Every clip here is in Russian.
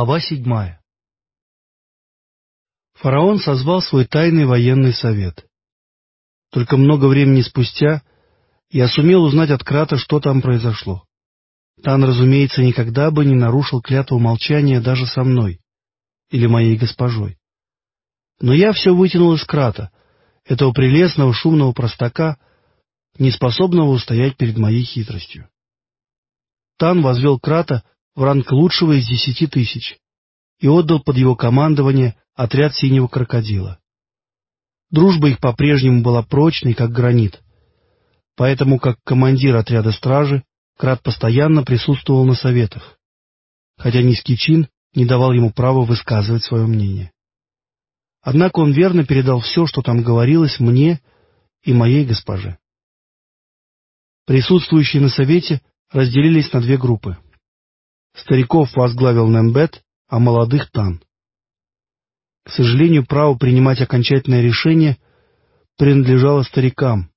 Глава седьмая Фараон созвал свой тайный военный совет. Только много времени спустя я сумел узнать от Крата, что там произошло. Тан, разумеется, никогда бы не нарушил клятву молчания даже со мной или моей госпожой. Но я все вытянул из Крата, этого прелестного шумного простака, неспособного устоять перед моей хитростью. Тан возвел Крата в ранг лучшего из десяти тысяч и отдал под его командование отряд синего крокодила. Дружба их по-прежнему была прочной, как гранит, поэтому как командир отряда стражи Крат постоянно присутствовал на советах, хотя низкий чин не давал ему права высказывать свое мнение. Однако он верно передал все, что там говорилось, мне и моей госпоже. Присутствующие на совете разделились на две группы. Стариков возглавил Нембет, а молодых — Тан. К сожалению, право принимать окончательное решение принадлежало старикам,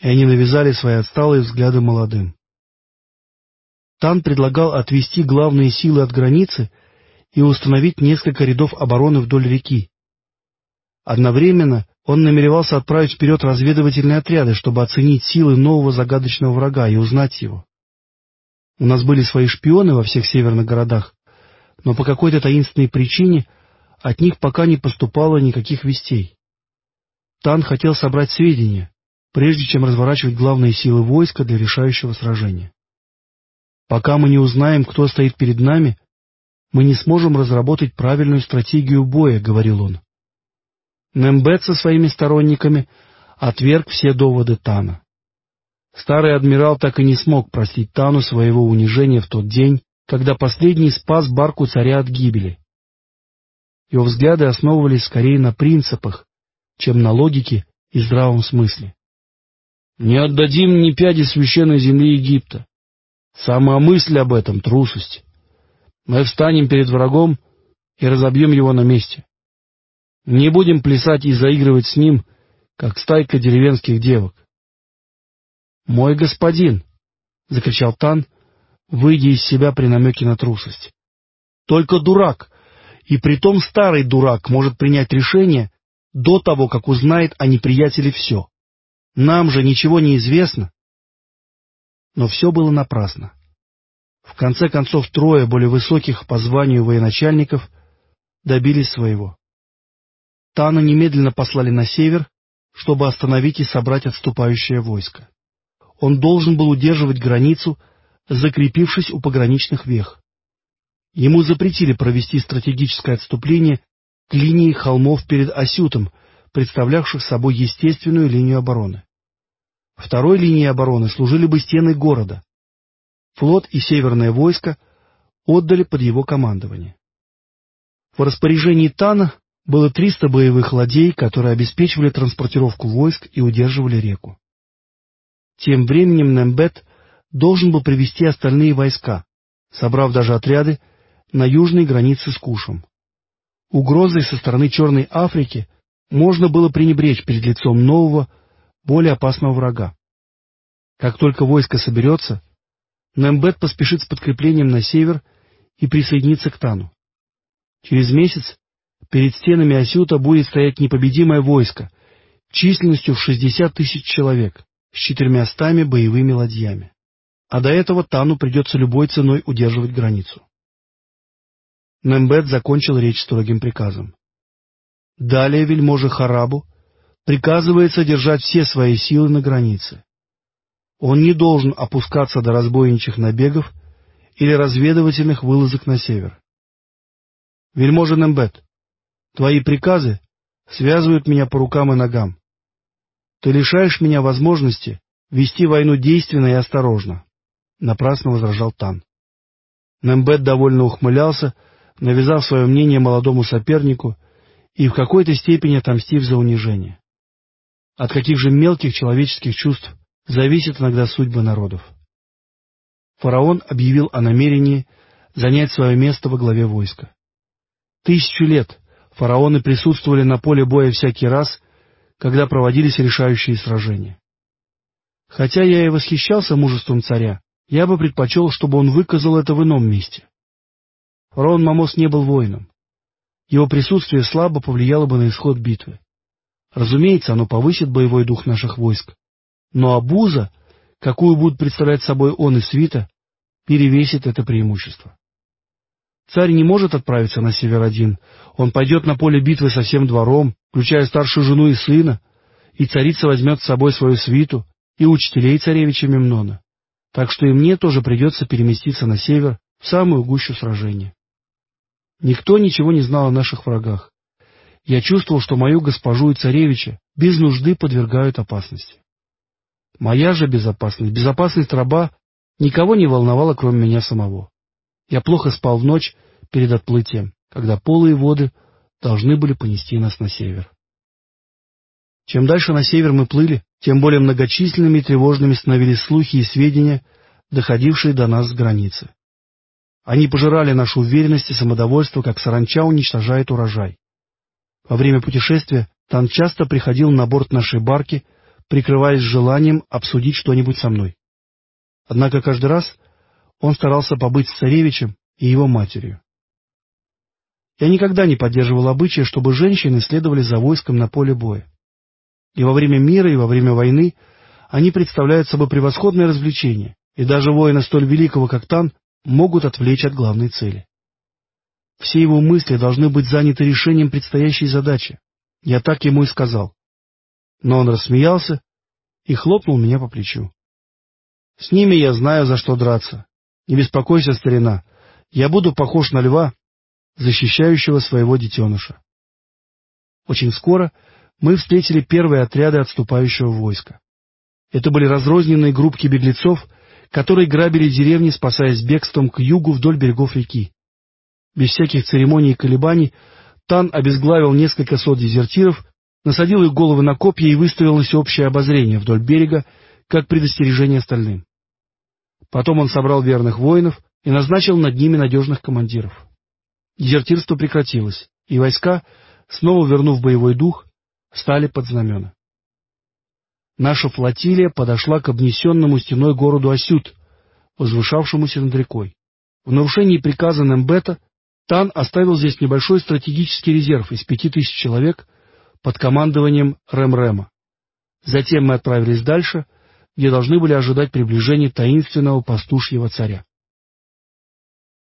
и они навязали свои отсталые взгляды молодым. Тан предлагал отвести главные силы от границы и установить несколько рядов обороны вдоль реки. Одновременно он намеревался отправить вперед разведывательные отряды, чтобы оценить силы нового загадочного врага и узнать его. У нас были свои шпионы во всех северных городах, но по какой-то таинственной причине от них пока не поступало никаких вестей. Тан хотел собрать сведения, прежде чем разворачивать главные силы войска для решающего сражения. Пока мы не узнаем, кто стоит перед нами, мы не сможем разработать правильную стратегию боя, — говорил он. Нембет со своими сторонниками отверг все доводы Тана. Старый адмирал так и не смог простить Тану своего унижения в тот день, когда последний спас барку царя от гибели. Его взгляды основывались скорее на принципах, чем на логике и здравом смысле. «Не отдадим ни пяди священной земли Египта. Сама мысль об этом — трусость. Мы встанем перед врагом и разобьем его на месте. Не будем плясать и заигрывать с ним, как стайка деревенских девок. «Мой господин!» — закричал Тан, выйдя из себя при намеке на трусость. «Только дурак, и притом старый дурак, может принять решение до того, как узнает о неприятеле все. Нам же ничего не известно». Но все было напрасно. В конце концов, трое более высоких по званию военачальников добились своего. Тана немедленно послали на север, чтобы остановить и собрать отступающее войско он должен был удерживать границу, закрепившись у пограничных вех. Ему запретили провести стратегическое отступление к линии холмов перед Асютом, представлявших собой естественную линию обороны. Второй линией обороны служили бы стены города. Флот и северное войско отдали под его командование. В распоряжении Тана было 300 боевых ладей, которые обеспечивали транспортировку войск и удерживали реку. Тем временем Нембет должен был привести остальные войска, собрав даже отряды на южной границе с Кушем. Угрозой со стороны Черной Африки можно было пренебречь перед лицом нового, более опасного врага. Как только войско соберется, Нембет поспешит с подкреплением на север и присоединится к Тану. Через месяц перед стенами Асюта будет стоять непобедимое войско численностью в шестьдесят тысяч человек с четырьмястами боевыми ладьями. А до этого Тану придется любой ценой удерживать границу. Нембет закончил речь строгим приказом. Далее вельможе Харабу приказывается держать все свои силы на границе. Он не должен опускаться до разбойничьих набегов или разведывательных вылазок на север. Вельможа Нембет, твои приказы связывают меня по рукам и ногам. Ты лишаешь меня возможности вести войну действенно и осторожно, — напрасно возражал Тан. Нембет довольно ухмылялся, навязав свое мнение молодому сопернику и в какой-то степени отомстив за унижение. От каких же мелких человеческих чувств зависит иногда судьба народов. Фараон объявил о намерении занять свое место во главе войска. Тысячу лет фараоны присутствовали на поле боя всякий раз, когда проводились решающие сражения. Хотя я и восхищался мужеством царя, я бы предпочел, чтобы он выказал это в ином месте. Фараон Мамос не был воином. Его присутствие слабо повлияло бы на исход битвы. Разумеется, оно повысит боевой дух наших войск. Но обуза, какую будут представлять собой он и свита, перевесит это преимущество. Царь не может отправиться на север один. Он пойдет на поле битвы со всем двором, включая старшую жену и сына, и царица возьмет с собой свою свиту и учителей царевича Мемнона. Так что и мне тоже придется переместиться на север, в самую гущу сражения. Никто ничего не знал о наших врагах. Я чувствовал, что мою госпожу и царевича без нужды подвергают опасности. Моя же безопасность, безопасность раба, никого не волновала, кроме меня самого. Я плохо спал в ночь перед отплытием, когда полые воды должны были понести нас на север. Чем дальше на север мы плыли, тем более многочисленными и тревожными становились слухи и сведения, доходившие до нас с границы. Они пожирали нашу уверенность и самодовольство, как саранча уничтожает урожай. Во время путешествия Тан часто приходил на борт нашей барки, прикрываясь желанием обсудить что-нибудь со мной. Однако каждый раз он старался побыть с царевичем и его матерью. Я никогда не поддерживал обычая, чтобы женщины следовали за войском на поле боя. И во время мира, и во время войны они представляют собой превосходное развлечение, и даже воина столь великого, как Тан, могут отвлечь от главной цели. Все его мысли должны быть заняты решением предстоящей задачи. Я так ему и сказал. Но он рассмеялся и хлопнул меня по плечу. С ними я знаю, за что драться. Не беспокойся, старина. Я буду похож на льва, защищающего своего детеныша. Очень скоро мы встретили первые отряды отступающего войска. Это были разрозненные группки беглецов, которые грабили деревни, спасаясь бегством к югу вдоль берегов реки. Без всяких церемоний и колебаний Тан обезглавил несколько сот дезертиров, насадил их головы на копья и выставил всеобщее обозрение вдоль берега, как предостережение остальным. Потом он собрал верных воинов и назначил над ними надежных командиров. Дезертирство прекратилось, и войска, снова вернув боевой дух, стали под знамена наша флотилия подошла к обнесенному стеной городу Асют, возвышавшемуся над рекой. В нарушении приказа Нембета Тан оставил здесь небольшой стратегический резерв из пяти тысяч человек под командованием Рэм-Рэма. Затем мы отправились дальше, где должны были ожидать приближения таинственного пастушьего царя.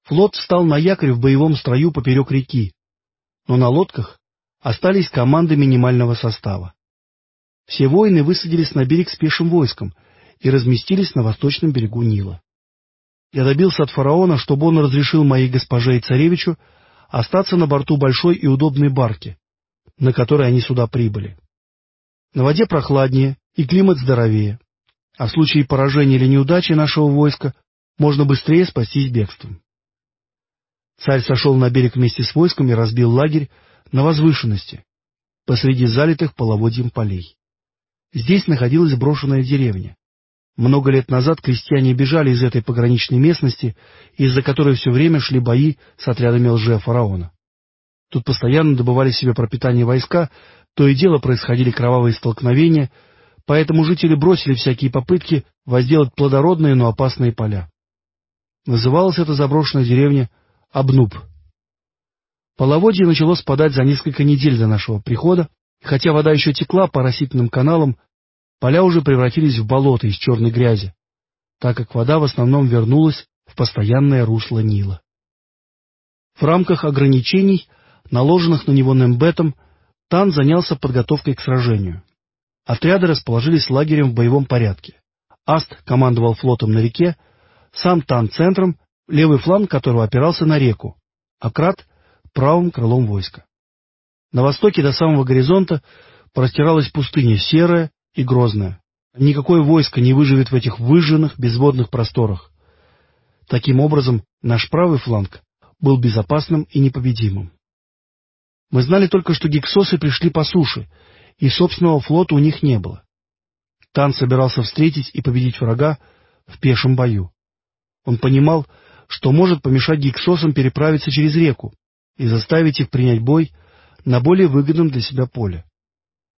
Флот встал на якорь в боевом строю поперек реки, но на лодках остались команды минимального состава. Все воины высадились на берег с пешим войском и разместились на восточном берегу Нила. Я добился от фараона, чтобы он разрешил моей госпоже и царевичу остаться на борту большой и удобной барки, на которой они сюда прибыли. На воде прохладнее и климат здоровее, а в случае поражения или неудачи нашего войска можно быстрее спастись бегством. Царь сошел на берег вместе с войском и разбил лагерь на возвышенности, посреди залитых половодьем полей. Здесь находилась брошенная деревня. Много лет назад крестьяне бежали из этой пограничной местности, из-за которой все время шли бои с отрядами лже-фараона. Тут постоянно добывали себе пропитание войска, то и дело происходили кровавые столкновения, поэтому жители бросили всякие попытки возделать плодородные, но опасные поля. Называлась эта заброшенная деревня Абнуб. Половодье начало спадать за несколько недель до нашего прихода, Хотя вода еще текла по растительным каналам, поля уже превратились в болото из черной грязи, так как вода в основном вернулась в постоянное русло Нила. В рамках ограничений, наложенных на него Нембетом, Тан занялся подготовкой к сражению. Отряды расположились лагерем в боевом порядке. Аст командовал флотом на реке, сам Тан центром, левый фланг которого опирался на реку, а Крат — правым крылом войска. На востоке до самого горизонта простиралась пустыня серая и грозная. Никакое войско не выживет в этих выжженных безводных просторах. Таким образом, наш правый фланг был безопасным и непобедимым. Мы знали только, что гексосы пришли по суше, и собственного флота у них не было. Тан собирался встретить и победить врага в пешем бою. Он понимал, что может помешать гексосам переправиться через реку и заставить их принять бой на более выгодном для себя поле.